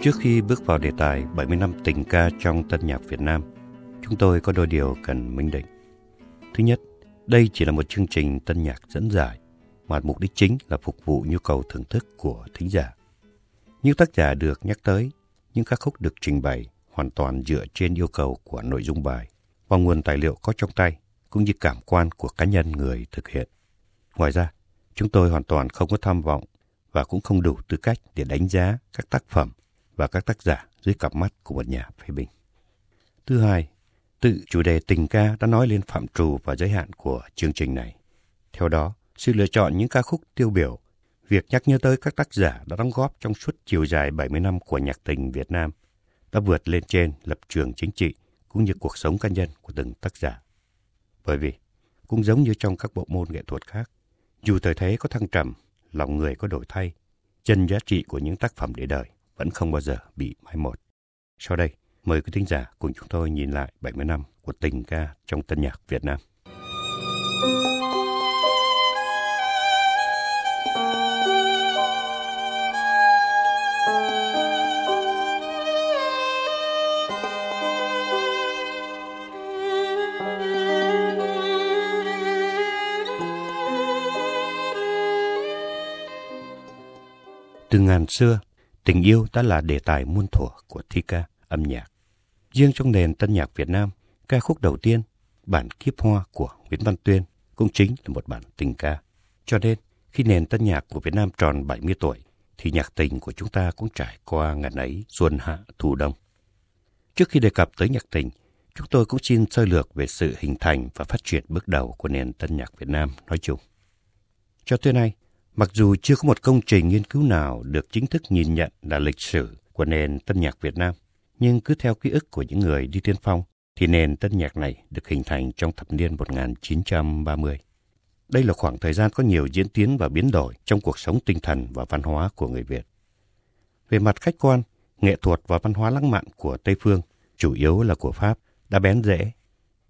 trước khi bước vào đề tài 70 năm tình ca trong tân nhạc Việt Nam, chúng tôi có đôi điều cần minh định. Thứ nhất, đây chỉ là một chương trình tân nhạc dẫn giải, mà mục đích chính là phục vụ nhu cầu thưởng thức của thính giả. Những tác giả được nhắc tới, những ca khúc được trình bày hoàn toàn dựa trên yêu cầu của nội dung bài và nguồn tài liệu có trong tay, cũng như cảm quan của cá nhân người thực hiện. Ngoài ra, chúng tôi hoàn toàn không có tham vọng và cũng không đủ tư cách để đánh giá các tác phẩm và các tác giả dưới cặp mắt của một nhà phê bình. Thứ hai, tự chủ đề tình ca đã nói lên phạm trù và giới hạn của chương trình này. Theo đó, sự lựa chọn những ca khúc tiêu biểu, việc nhắc nhớ tới các tác giả đã đóng góp trong suốt chiều dài 70 năm của nhạc tình Việt Nam đã vượt lên trên lập trường chính trị cũng như cuộc sống cá nhân của từng tác giả. Bởi vì, cũng giống như trong các bộ môn nghệ thuật khác, dù thời thế có thăng trầm lòng người có đổi thay, chân giá trị của những tác phẩm để đời vẫn không bao giờ bị mai một. Sau đây, mời quý thính giả cùng chúng tôi nhìn lại 70 năm của tình ca trong tân nhạc Việt Nam. Từ ngàn xưa, tình yêu đã là đề tài muôn thuở của thi ca, âm nhạc. Riêng trong nền tân nhạc Việt Nam, ca khúc đầu tiên, bản Kiếp Hoa của Nguyễn Văn Tuyên, cũng chính là một bản tình ca. Cho nên, khi nền tân nhạc của Việt Nam tròn 70 tuổi, thì nhạc tình của chúng ta cũng trải qua ngàn ấy xuân hạ thu đông. Trước khi đề cập tới nhạc tình, chúng tôi cũng xin sơ lược về sự hình thành và phát triển bước đầu của nền tân nhạc Việt Nam nói chung. Cho tới nay, Mặc dù chưa có một công trình nghiên cứu nào được chính thức nhìn nhận là lịch sử của nền tân nhạc Việt Nam, nhưng cứ theo ký ức của những người đi tiên phong, thì nền tân nhạc này được hình thành trong thập niên 1930. Đây là khoảng thời gian có nhiều diễn tiến và biến đổi trong cuộc sống tinh thần và văn hóa của người Việt. Về mặt khách quan, nghệ thuật và văn hóa lãng mạn của Tây Phương, chủ yếu là của Pháp, đã bén rễ.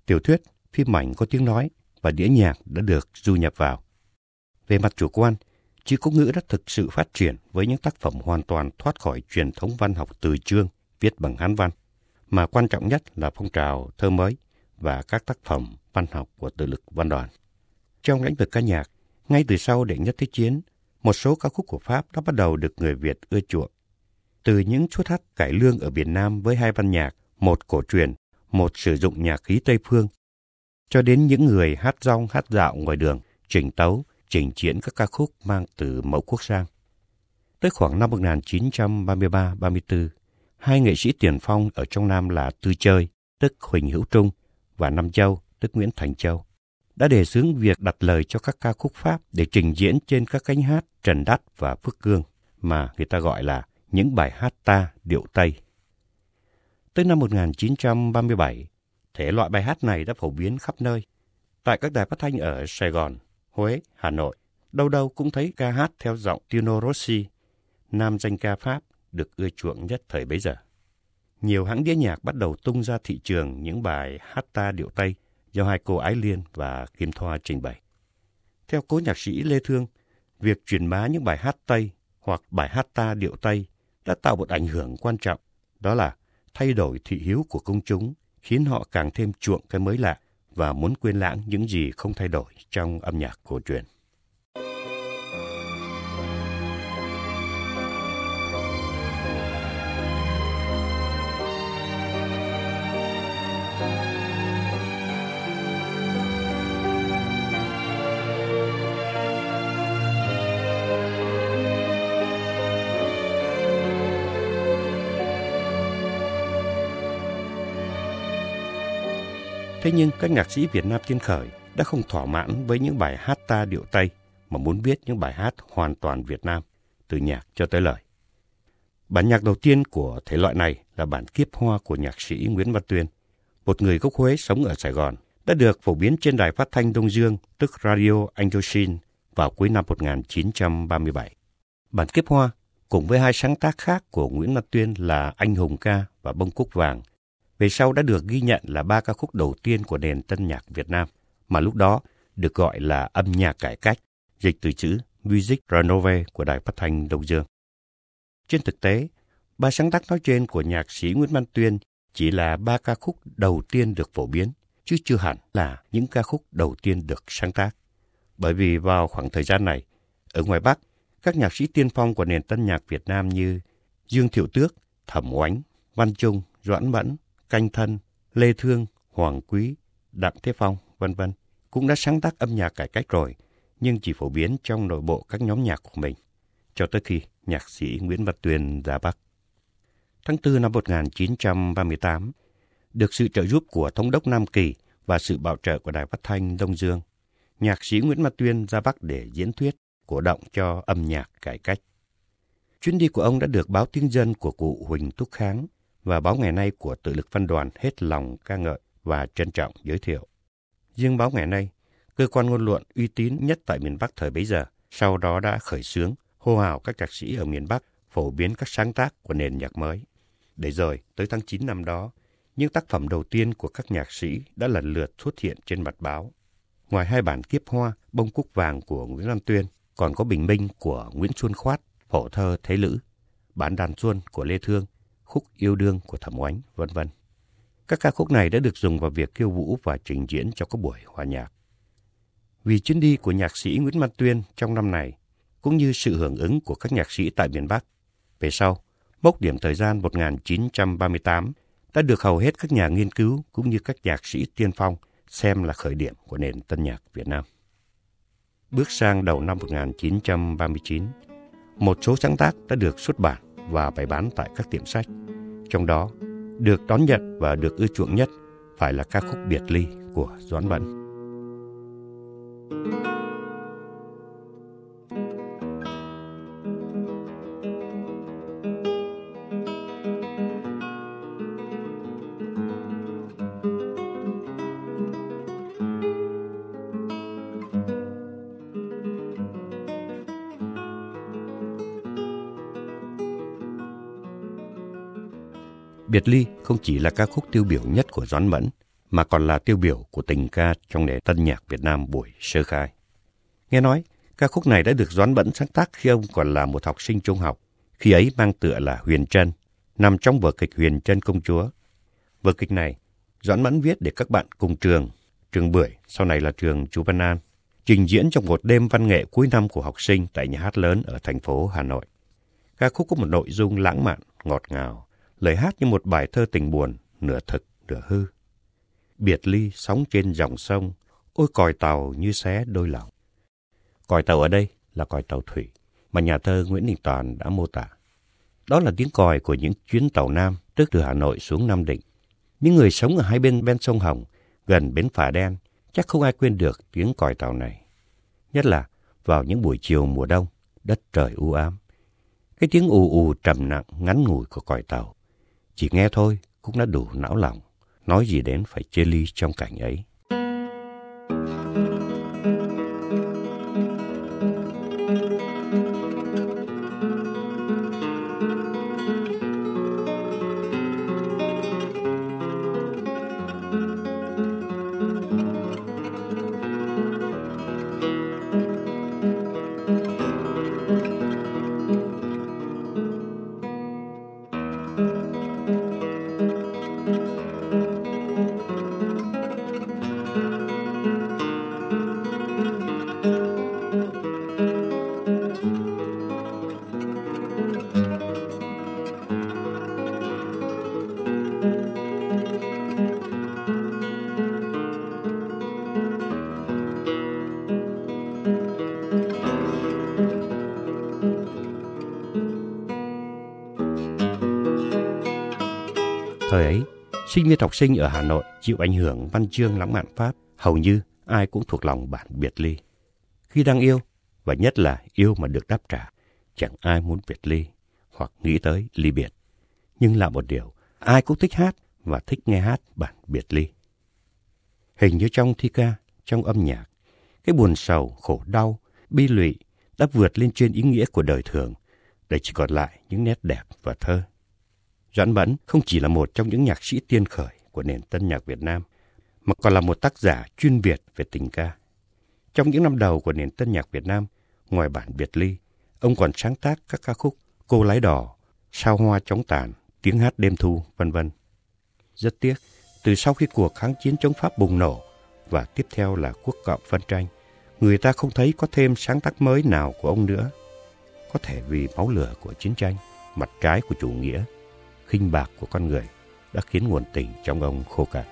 Tiểu thuyết, phim ảnh có tiếng nói và đĩa nhạc đã được du nhập vào. Về mặt chủ quan, Chữ quốc ngữ đã thực sự phát triển với những tác phẩm hoàn toàn thoát khỏi truyền thống văn học từ chương, viết bằng Hán văn, mà quan trọng nhất là phong trào thơ mới và các tác phẩm văn học của tự lực văn đoàn. Trong lĩnh vực ca nhạc, ngay từ sau đệ nhất thế chiến, một số ca khúc của Pháp đã bắt đầu được người Việt ưa chuộng. Từ những chút hát cải lương ở miền Nam với hai văn nhạc, một cổ truyền, một sử dụng nhạc khí Tây Phương, cho đến những người hát rong hát dạo ngoài đường, trình tấu, trình diễn các ca khúc mang từ mẫu quốc sang. Tới khoảng năm 1933-34, hai nghệ sĩ tiền phong ở trong Nam là Tư Chơi, tức Huỳnh Hữu Trung, và Nam Châu, tức Nguyễn Thành Châu, đã đề xướng việc đặt lời cho các ca khúc Pháp để trình diễn trên các cánh hát Trần Đắt và Phước Cương, mà người ta gọi là những bài hát ta điệu Tây. Tới năm 1937, thể loại bài hát này đã phổ biến khắp nơi. Tại các đài phát thanh ở Sài Gòn, Huế, Hà Nội, đâu đâu cũng thấy ca hát theo giọng Tino Rossi, nam danh ca Pháp được ưa chuộng nhất thời bấy giờ. Nhiều hãng đĩa nhạc bắt đầu tung ra thị trường những bài hát ta điệu Tây do hai cô Ái Liên và Kim Thoa trình bày. Theo cố nhạc sĩ Lê Thương, việc truyền bá những bài hát Tây hoặc bài hát ta điệu Tây đã tạo một ảnh hưởng quan trọng, đó là thay đổi thị hiếu của công chúng, khiến họ càng thêm chuộng cái mới lạ và muốn quên lãng những gì không thay đổi trong âm nhạc cổ truyền. Thế nhưng các nhạc sĩ Việt Nam tiên khởi đã không thỏa mãn với những bài hát ta điệu Tây mà muốn viết những bài hát hoàn toàn Việt Nam, từ nhạc cho tới lời. Bản nhạc đầu tiên của thể loại này là bản Kiếp Hoa của nhạc sĩ Nguyễn Văn Tuyên, một người gốc Huế sống ở Sài Gòn, đã được phổ biến trên đài phát thanh Đông Dương, tức Radio Indochine, vào cuối năm 1937. Bản Kiếp Hoa cùng với hai sáng tác khác của Nguyễn Văn Tuyên là Anh Hùng Ca và Bông Cúc Vàng, về sau đã được ghi nhận là ba ca khúc đầu tiên của nền tân nhạc Việt Nam, mà lúc đó được gọi là âm nhạc cải cách, dịch từ chữ Music Renove của Đài Phát thanh Đông Dương. Trên thực tế, ba sáng tác nói trên của nhạc sĩ Nguyễn Văn Tuyên chỉ là ba ca khúc đầu tiên được phổ biến, chứ chưa hẳn là những ca khúc đầu tiên được sáng tác. Bởi vì vào khoảng thời gian này, ở ngoài Bắc, các nhạc sĩ tiên phong của nền tân nhạc Việt Nam như Dương Thiệu Tước, Thẩm Oánh, Văn Trung, Doãn Mẫn, Canh Thân, Lê Thương, Hoàng Quý, Đặng Thế Phong, vân vân cũng đã sáng tác âm nhạc cải cách rồi, nhưng chỉ phổ biến trong nội bộ các nhóm nhạc của mình, cho tới khi nhạc sĩ Nguyễn Văn Tuyền ra Bắc. Tháng 4 năm 1938, được sự trợ giúp của Thống đốc Nam Kỳ và sự bảo trợ của Đài Phát thanh Đông Dương, nhạc sĩ Nguyễn Văn Tuyên ra Bắc để diễn thuyết, cổ động cho âm nhạc cải cách. Chuyến đi của ông đã được báo tiếng dân của cụ Huỳnh Túc Kháng và báo ngày nay của tự lực văn đoàn hết lòng ca ngợi và trân trọng giới thiệu. Riêng báo ngày nay, cơ quan ngôn luận uy tín nhất tại miền Bắc thời bấy giờ, sau đó đã khởi xướng, hô hào các nhạc sĩ ở miền Bắc phổ biến các sáng tác của nền nhạc mới. Để rồi, tới tháng 9 năm đó, những tác phẩm đầu tiên của các nhạc sĩ đã lần lượt xuất hiện trên mặt báo. Ngoài hai bản kiếp hoa, bông cúc vàng của Nguyễn Văn Tuyên, còn có bình minh của Nguyễn Xuân Khoát, phổ thơ Thế Lữ, bản đàn xuân của Lê Thương, khúc yêu đương của Thẩm Oánh, vân vân. Các ca khúc này đã được dùng vào việc khiêu vũ và trình diễn cho các buổi hòa nhạc. Vì chuyến đi của nhạc sĩ Nguyễn Văn Tuyên trong năm này, cũng như sự hưởng ứng của các nhạc sĩ tại miền Bắc, về sau, mốc điểm thời gian 1938 đã được hầu hết các nhà nghiên cứu cũng như các nhạc sĩ tiên phong xem là khởi điểm của nền tân nhạc Việt Nam. Bước sang đầu năm 1939, một số sáng tác đã được xuất bản và bày bán tại các tiệm sách. Trong đó, được đón nhận và được ưa chuộng nhất phải là ca khúc Biệt Ly của Doãn Mẫn. Biệt ly không chỉ là ca khúc tiêu biểu nhất của Doãn Mẫn, mà còn là tiêu biểu của tình ca trong nền tân nhạc Việt Nam buổi sơ khai. Nghe nói, ca khúc này đã được Doãn Mẫn sáng tác khi ông còn là một học sinh trung học, khi ấy mang tựa là Huyền Trân, nằm trong vở kịch Huyền Trân Công Chúa. Vở kịch này, Doãn Mẫn viết để các bạn cùng trường, trường Bưởi, sau này là trường Chú Văn An, trình diễn trong một đêm văn nghệ cuối năm của học sinh tại nhà hát lớn ở thành phố Hà Nội. Ca khúc có một nội dung lãng mạn, ngọt ngào, lời hát như một bài thơ tình buồn, nửa thực, nửa hư. Biệt ly sóng trên dòng sông, ôi còi tàu như xé đôi lòng. Còi tàu ở đây là còi tàu thủy, mà nhà thơ Nguyễn Đình Toàn đã mô tả. Đó là tiếng còi của những chuyến tàu Nam tức từ Hà Nội xuống Nam Định. Những người sống ở hai bên ven sông Hồng, gần bến phà đen, chắc không ai quên được tiếng còi tàu này. Nhất là vào những buổi chiều mùa đông, đất trời u ám. Cái tiếng ù ù trầm nặng ngắn ngủi của còi tàu chỉ nghe thôi cũng đã đủ não lòng, nói gì đến phải chia ly trong cảnh ấy. Sinh viên học sinh ở Hà Nội chịu ảnh hưởng văn chương lãng mạn Pháp, hầu như ai cũng thuộc lòng bản biệt ly. Khi đang yêu, và nhất là yêu mà được đáp trả, chẳng ai muốn biệt ly hoặc nghĩ tới ly biệt. Nhưng là một điều, ai cũng thích hát và thích nghe hát bản biệt ly. Hình như trong thi ca, trong âm nhạc, cái buồn sầu, khổ đau, bi lụy đã vượt lên trên ý nghĩa của đời thường, để chỉ còn lại những nét đẹp và thơ. Doãn Mẫn không chỉ là một trong những nhạc sĩ tiên khởi của nền tân nhạc Việt Nam, mà còn là một tác giả chuyên Việt về tình ca. Trong những năm đầu của nền tân nhạc Việt Nam, ngoài bản biệt ly, ông còn sáng tác các ca khúc Cô lái đỏ, Sao hoa chóng tàn, Tiếng hát đêm thu, vân vân. Rất tiếc, từ sau khi cuộc kháng chiến chống Pháp bùng nổ và tiếp theo là quốc cộng phân tranh, người ta không thấy có thêm sáng tác mới nào của ông nữa. Có thể vì máu lửa của chiến tranh, mặt trái của chủ nghĩa, khinh bạc của con người đã khiến nguồn tình trong ông khô cạn.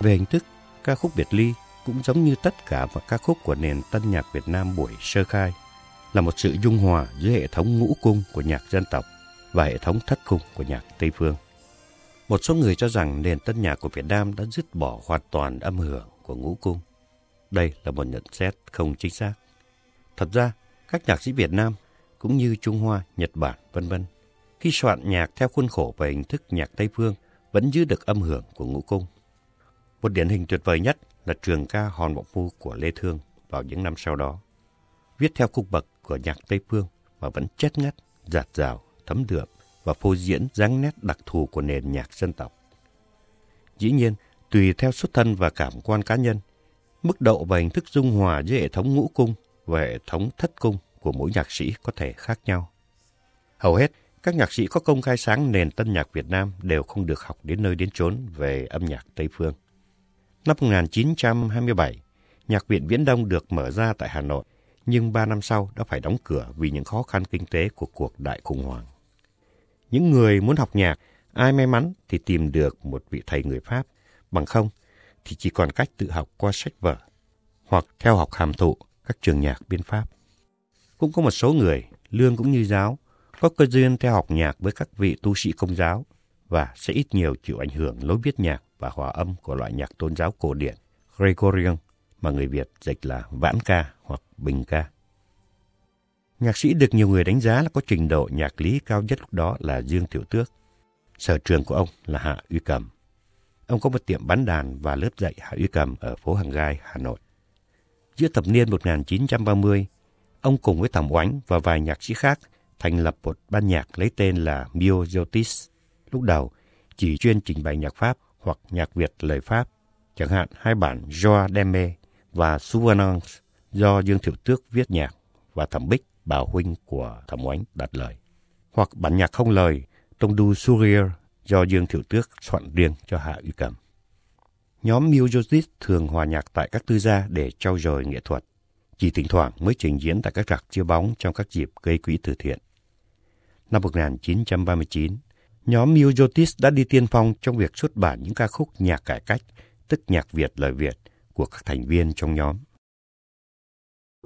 Về hình thức, ca khúc Biệt Ly cũng giống như tất cả các ca khúc của nền tân nhạc Việt Nam buổi sơ khai, là một sự dung hòa giữa hệ thống ngũ cung của nhạc dân tộc và hệ thống thất cung của nhạc Tây Phương. Một số người cho rằng nền tân nhạc của Việt Nam đã dứt bỏ hoàn toàn âm hưởng của ngũ cung. Đây là một nhận xét không chính xác. Thật ra, các nhạc sĩ Việt Nam cũng như Trung Hoa, Nhật Bản, vân vân, khi soạn nhạc theo khuôn khổ và hình thức nhạc Tây Phương vẫn giữ được âm hưởng của ngũ cung. Một điển hình tuyệt vời nhất là trường ca Hòn Mộng Phu của Lê Thương vào những năm sau đó. Viết theo cung bậc của nhạc Tây Phương mà vẫn chết ngắt, giạt rào, thấm đượm và phô diễn dáng nét đặc thù của nền nhạc dân tộc. Dĩ nhiên, tùy theo xuất thân và cảm quan cá nhân, mức độ và hình thức dung hòa giữa hệ thống ngũ cung và hệ thống thất cung của mỗi nhạc sĩ có thể khác nhau. Hầu hết, các nhạc sĩ có công khai sáng nền tân nhạc Việt Nam đều không được học đến nơi đến chốn về âm nhạc Tây Phương. Năm 1927, Nhạc viện Viễn Đông được mở ra tại Hà Nội, nhưng ba năm sau đã phải đóng cửa vì những khó khăn kinh tế của cuộc đại khủng hoảng. Những người muốn học nhạc, ai may mắn thì tìm được một vị thầy người Pháp, bằng không thì chỉ còn cách tự học qua sách vở hoặc theo học hàm thụ các trường nhạc bên Pháp. Cũng có một số người, lương cũng như giáo, có cơ duyên theo học nhạc với các vị tu sĩ công giáo và sẽ ít nhiều chịu ảnh hưởng lối viết nhạc và hòa âm của loại nhạc tôn giáo cổ điển Gregorian mà người Việt dịch là vãn ca hoặc bình ca. Nhạc sĩ được nhiều người đánh giá là có trình độ nhạc lý cao nhất lúc đó là Dương Tiểu Tước. Sở trường của ông là Hạ Uy Cầm. Ông có một tiệm bán đàn và lớp dạy Hạ Uy Cầm ở phố Hàng Gai, Hà Nội. Giữa thập niên 1930, ông cùng với Thẩm Oánh và vài nhạc sĩ khác thành lập một ban nhạc lấy tên là Mio Jotis. Lúc đầu, chỉ chuyên trình bày nhạc Pháp hoặc nhạc Việt lời Pháp, chẳng hạn hai bản Joa Deme và Souvenance do Dương Thiệu Tước viết nhạc và Thẩm Bích, bảo huynh của Thẩm Oánh đặt lời. Hoặc bản nhạc không lời Tông Du Surier do Dương Thiệu Tước soạn riêng cho Hạ Uy Cầm. Nhóm Mujosis thường hòa nhạc tại các tư gia để trau dồi nghệ thuật, chỉ thỉnh thoảng mới trình diễn tại các rạp chiếu bóng trong các dịp gây quỹ từ thiện. Năm 1939, nhóm Mujotis đã đi tiên phong trong việc xuất bản những ca khúc nhạc cải cách, tức nhạc Việt lời Việt, của các thành viên trong nhóm.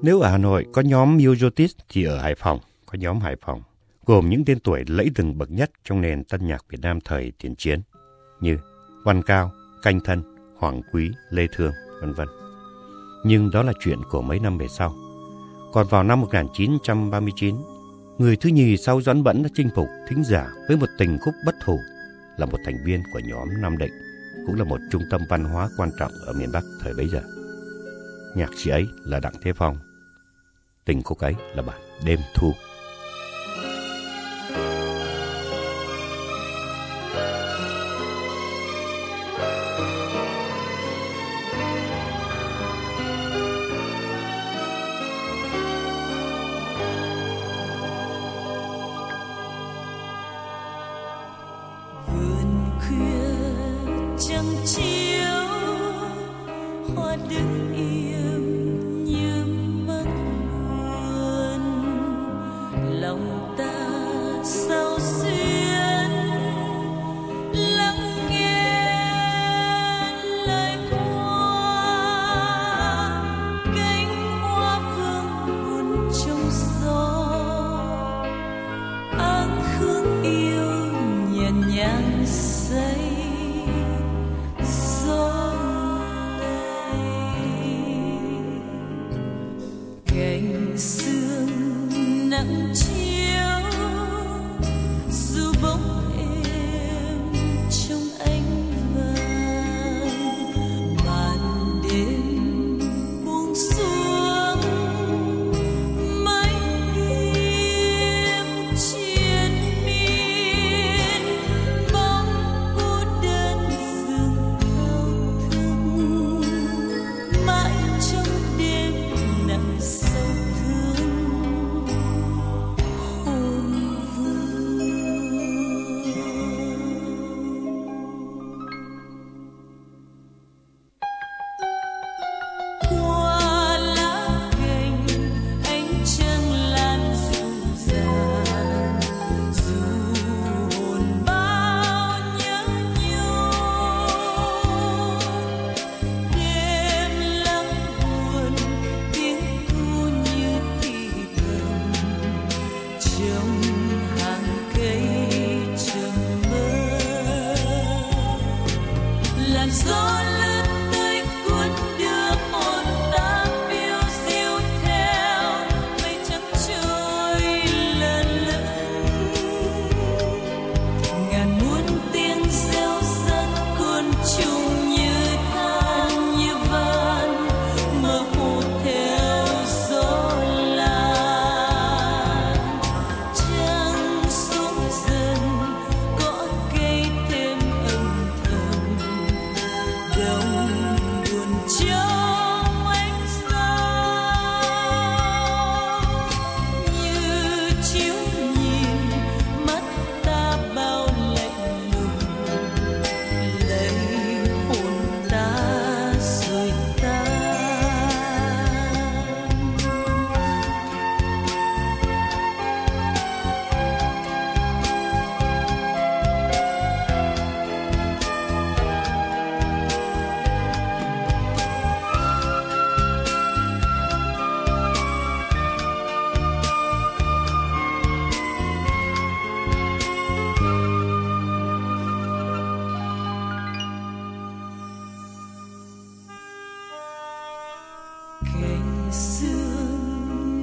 Nếu ở Hà Nội có nhóm Mujotis thì ở Hải Phòng có nhóm Hải Phòng, gồm những tên tuổi lẫy lừng bậc nhất trong nền tân nhạc Việt Nam thời tiền chiến, như Văn Cao, Canh Thân, Hoàng Quý, Lê Thương, vân vân. Nhưng đó là chuyện của mấy năm về sau. Còn vào năm 1939, người thứ nhì sau Doãn Bẫn đã chinh phục thính giả với một tình khúc bất hủ là một thành viên của nhóm Nam Định, cũng là một trung tâm văn hóa quan trọng ở miền Bắc thời bấy giờ. Nhạc sĩ ấy là Đặng Thế Phong. Tình khúc ấy là bản Đêm Thu.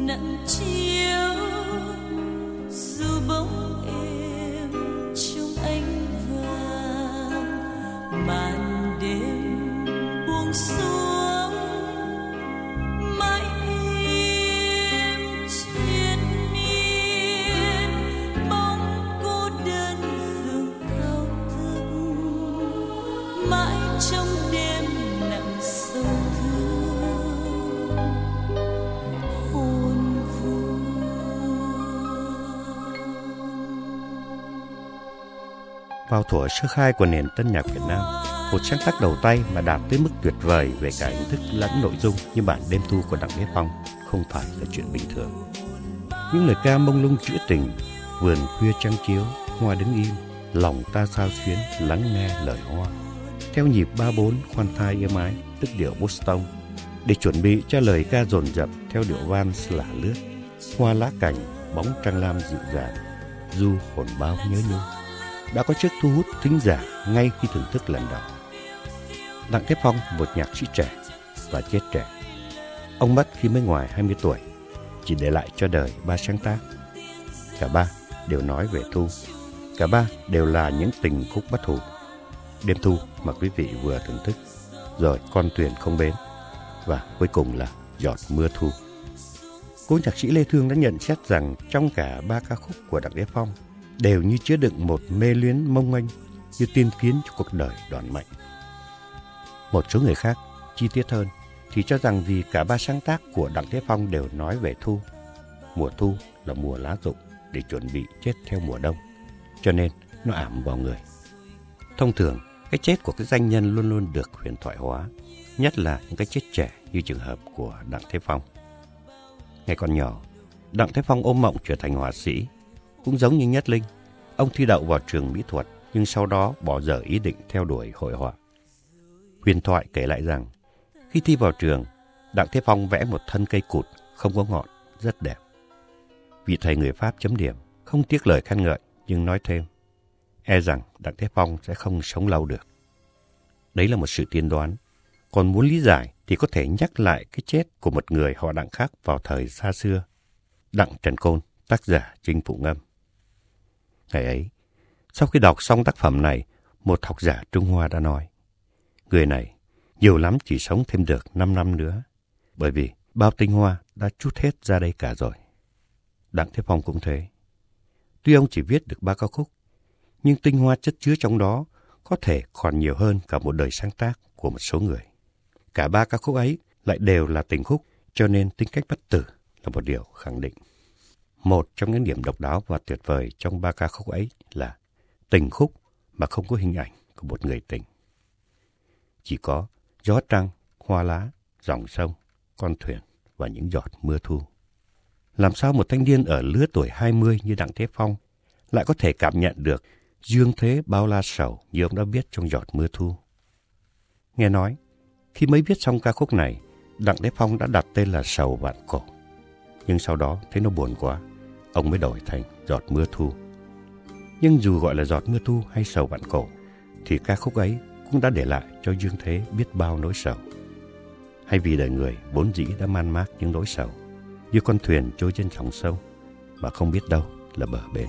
Mãi trong Vào thuở sơ khai của nền tân nhạc Việt Nam, một sáng tác đầu tay mà đạt tới mức tuyệt vời về cả hình thức lẫn nội dung như bản đêm thu của Đặng Thế Phong không phải là chuyện bình thường. Những lời ca mông lung trữ tình, vườn khuya trăng chiếu, hoa đứng im, lòng ta sao xuyến lắng nghe lời hoa. Theo nhịp ba bốn khoan thai êm ái, tức điệu Boston, để chuẩn bị cho lời ca dồn dập theo điệu van lả lướt, hoa lá cảnh, bóng trăng lam dịu dàng, du hồn bao nhớ nhung đã có sức thu hút thính giả ngay khi thưởng thức lần đầu. Đặng Thế Phong, một nhạc sĩ trẻ và chết trẻ. Ông mất khi mới ngoài 20 tuổi, chỉ để lại cho đời ba sáng tác. Cả ba đều nói về Thu. Cả ba đều là những tình khúc bất hủ. Đêm Thu mà quý vị vừa thưởng thức, rồi Con thuyền không bến, và cuối cùng là Giọt mưa thu. Cố nhạc sĩ Lê Thương đã nhận xét rằng trong cả ba ca khúc của Đặng Thế Phong đều như chứa đựng một mê luyến mông manh như tiên kiến cho cuộc đời đoàn mệnh. Một số người khác, chi tiết hơn, thì cho rằng vì cả ba sáng tác của Đặng Thế Phong đều nói về thu. Mùa thu là mùa lá rụng để chuẩn bị chết theo mùa đông, cho nên nó ảm vào người. Thông thường, cái chết của cái danh nhân luôn luôn được huyền thoại hóa, nhất là những cái chết trẻ như trường hợp của Đặng Thế Phong. Ngày còn nhỏ, Đặng Thế Phong ôm mộng trở thành họa sĩ cũng giống như Nhất Linh, ông thi đậu vào trường mỹ thuật nhưng sau đó bỏ dở ý định theo đuổi hội họa. Huyền thoại kể lại rằng, khi thi vào trường, Đặng Thế Phong vẽ một thân cây cụt không có ngọn, rất đẹp. Vị thầy người Pháp chấm điểm, không tiếc lời khen ngợi nhưng nói thêm, e rằng Đặng Thế Phong sẽ không sống lâu được. Đấy là một sự tiên đoán. Còn muốn lý giải thì có thể nhắc lại cái chết của một người họ Đặng khác vào thời xa xưa. Đặng Trần Côn, tác giả Trinh Phụ Ngâm. Ngày ấy, sau khi đọc xong tác phẩm này, một học giả Trung Hoa đã nói, người này nhiều lắm chỉ sống thêm được 5 năm nữa, bởi vì bao tinh hoa đã chút hết ra đây cả rồi. Đặng Thế Phong cũng thế. Tuy ông chỉ viết được ba ca khúc, nhưng tinh hoa chất chứa trong đó có thể còn nhiều hơn cả một đời sáng tác của một số người. Cả ba ca khúc ấy lại đều là tình khúc, cho nên tính cách bất tử là một điều khẳng định. Một trong những điểm độc đáo và tuyệt vời trong ba ca khúc ấy là tình khúc mà không có hình ảnh của một người tình. Chỉ có gió trăng, hoa lá, dòng sông, con thuyền và những giọt mưa thu. Làm sao một thanh niên ở lứa tuổi 20 như Đặng Thế Phong lại có thể cảm nhận được dương thế bao la sầu như ông đã viết trong giọt mưa thu? Nghe nói, khi mới viết xong ca khúc này, Đặng Thế Phong đã đặt tên là Sầu Vạn Cổ. Nhưng sau đó thấy nó buồn quá, ông mới đổi thành giọt mưa thu. Nhưng dù gọi là giọt mưa thu hay sầu vạn cổ, thì ca khúc ấy cũng đã để lại cho Dương Thế biết bao nỗi sầu. Hay vì đời người vốn dĩ đã man mác những nỗi sầu, như con thuyền trôi trên sóng sâu, mà không biết đâu là bờ bến.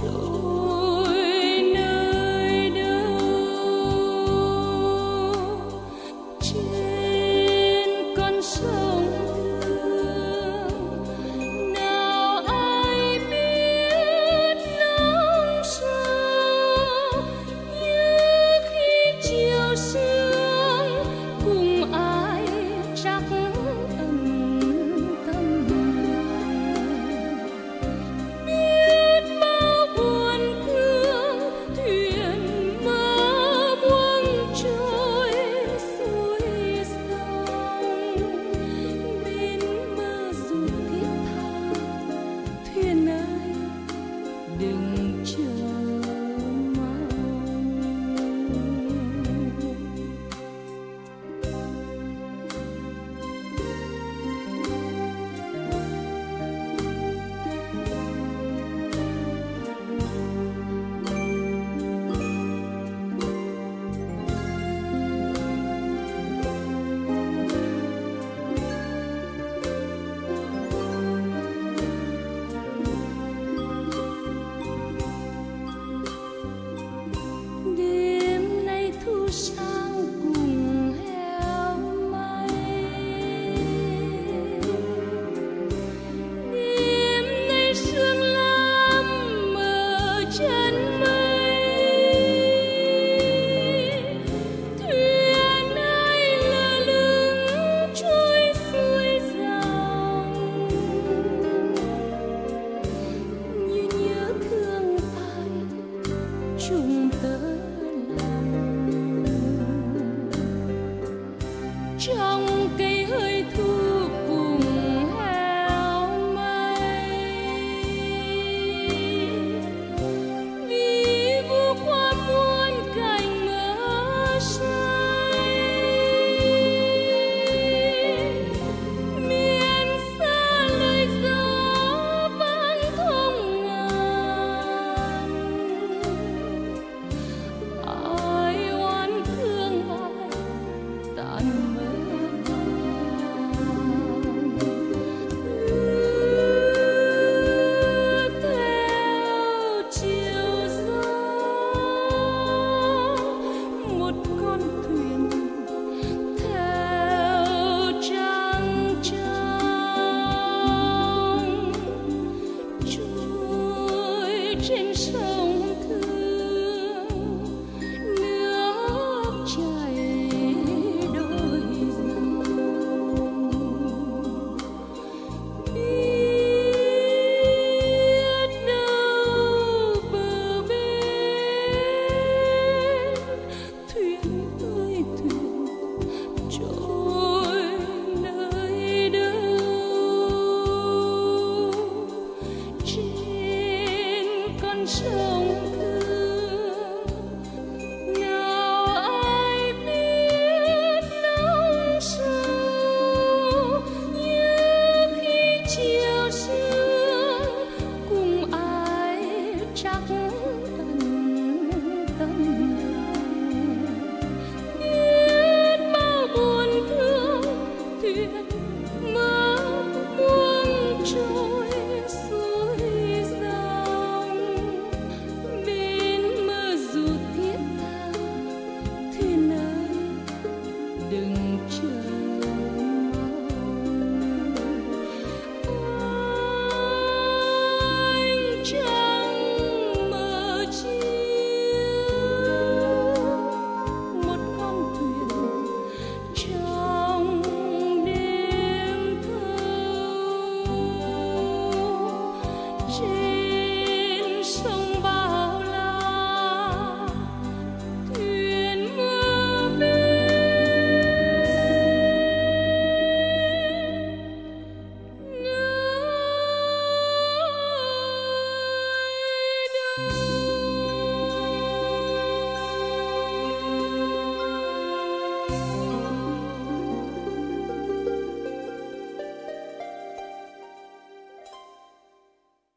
you.